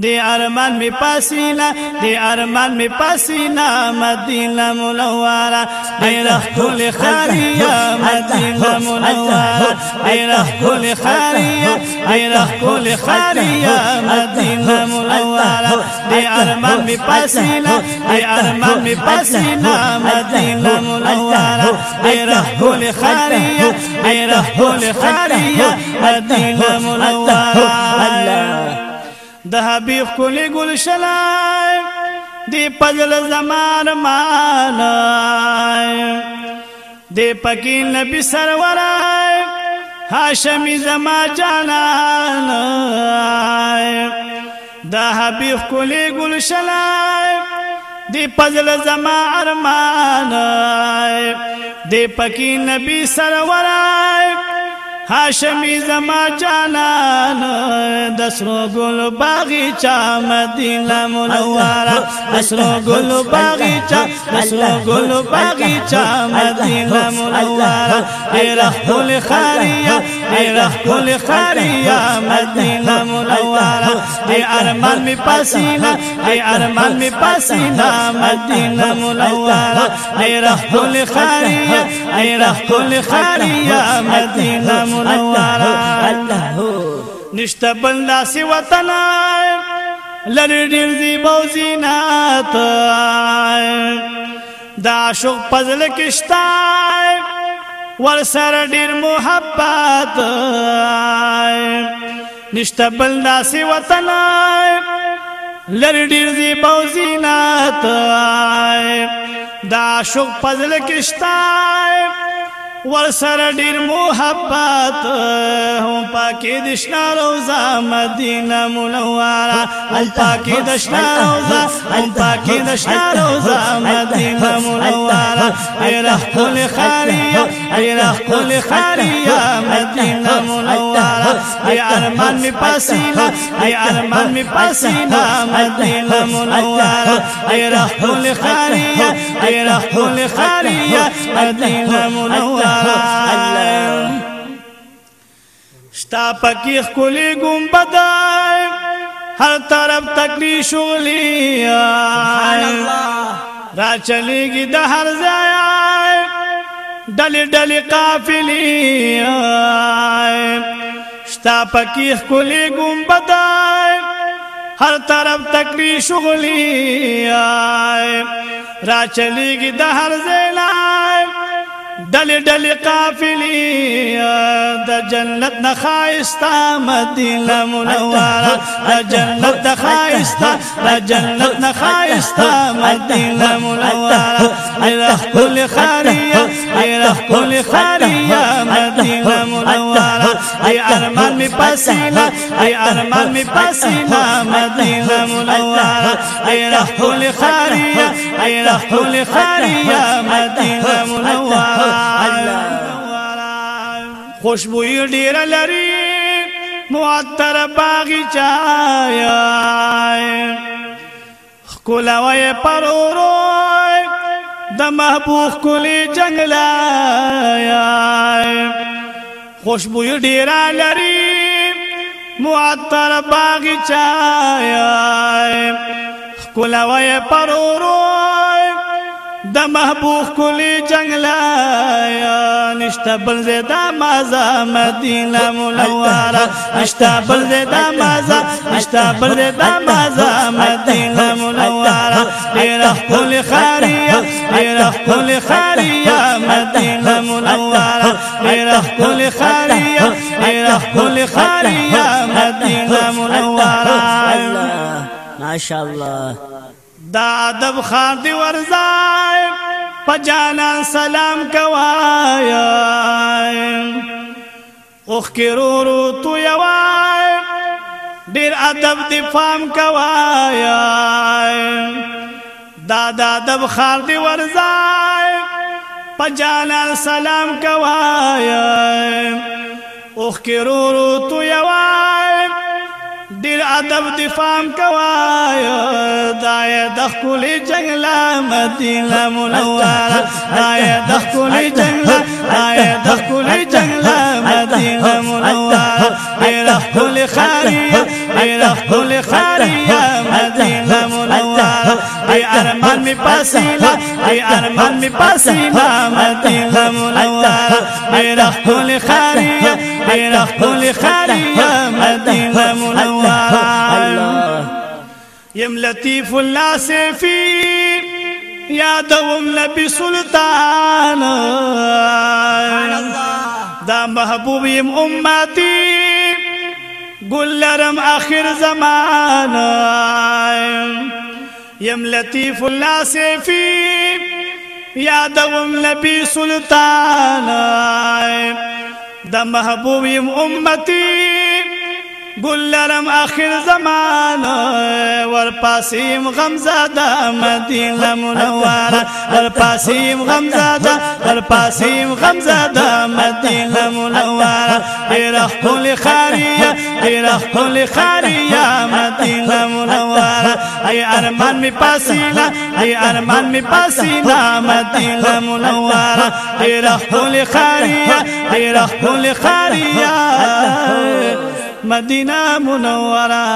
دی ارمان می پاسینا دی ارمان می پاسینا مدینه منوره دی رخ کل خاریا مدینه منوره دی رخ کل خاریا دی رخ کل خاریا مدینه منوره دی ارمان می پاسینا دی ارمان می پاسینا مدینه منوره دی رخ کل خاریا دی رخ کل خاریا مدینه منوره د حبیب کلی گلشلا دی پجل زمان مالا دی پکی نبی سرورا هاشمی زما جانا د حبیب کلی گلشلا دی پجل زما ارمان دی پکی نبی سرورا هاشمی زما جانان دسرو گل ګل باغچا مدینہ منورا دسرو گل ګل باغچا دسرو گل ګل باغچا مدینہ منورا اے خپل خاریه ډیر خپل خاریا مدینه منوره دی ارمان می پاسینا دی ارمان می پاسینا مدینه منوره ډیر خپل خاریا ډیر خپل خاریا مدینه منوره الله نشته بل داسې وطن لری ډیر دی بوزینات دا شوق پزله کشتای ور سره ډیر محبت نشته بل ناسي وطن لری ډیر دی بوزینات دا شوق پزله کشتای ور سره ډیر محبت هم پاکي د شنا روزه مدینه منوره هم پاکي د شنا روزه هم پاکي د شنا روزه مدینه منوره ایره خل خاریا ایره خل خاریا اي ارمان مي پسینہ اي ارمان میں پسینہ مدینہ منورہ اے رحم الخاریہ اے رحم الخاریہ مدینہ منورہ شتا پکې خولي ګمبد هر طرف تکلی شغلی را چلیږي د هر ځای ډلې ډلې قافلې ستا پکې خولي ګمبد هر طرف تکری شغلی را چلیږي د هر زیلا دلی دلی قافلی د جنت نه خایستا مدینه منوره د جنت نه خایستا د جنت نه خایستا مدینه منوره ایره کل خاریه ایره کل خاریه پسینا ای ارمان می پسینا مدینہ منورہ ای رحل خاریا ای رحل خاریا مدینہ منورہ خوشبوئی ډیر لري معطر باغچا کولا وای پرورو د محبوب کولی جنگلا خوشبوئی ډیر لري معطر باغچای خلوای پرورو د محبوب کلی جنگلای نشته بل زدا مازه مدینه منوره نشته بل زدا مازه نشته بل زدا مازه مدینه منوره ډیر خپل خاریا ډیر خپل خاریا مدینه منوره ډیر خپل خاریا ډیر خپل خاریا ماشاءالله دا ادب خان دی ورزای پجانا سلام کوای اوخ کې رورو تو یوای ډیر ادب دی فام کوای دا دا ادب خار دی ورزای پجانا سلام کوای اوخ کې رورو تو یوای دیر ادب دفام کوایا دای د خپل جنگل مدینه منوره دای د خپل جنگل دای د خپل جنگل مدینه منوره ډیر خپل خاریا ډیر خپل خاریا مدینه منوره ای ارمان می پاسیلا ای ارمان می پاسیلا مدینه منوره دیر خپل خاریا دیر خپل خاریا مدینه منوره يم لطيف الله يا دوم نبی سلطان دا محبوب يم أمتي قل لرم آخر زمان يم لطيف الله يا دوم لبي سلطان دا محبوب يم امتی بولرم آخر زمان ورپاسیم غمزاده مدینه منوره ورپاسیم غمزاده ورپاسیم غمزاده مدینه منوره ډیر خپل خاریه ډیر خپل خاریه مدینه منوره ای ارمان می پاسینا ای ارمان می پاسینا مدینه منوره ډیر خپل خاریه ډیر خپل خاریه مدینه منوره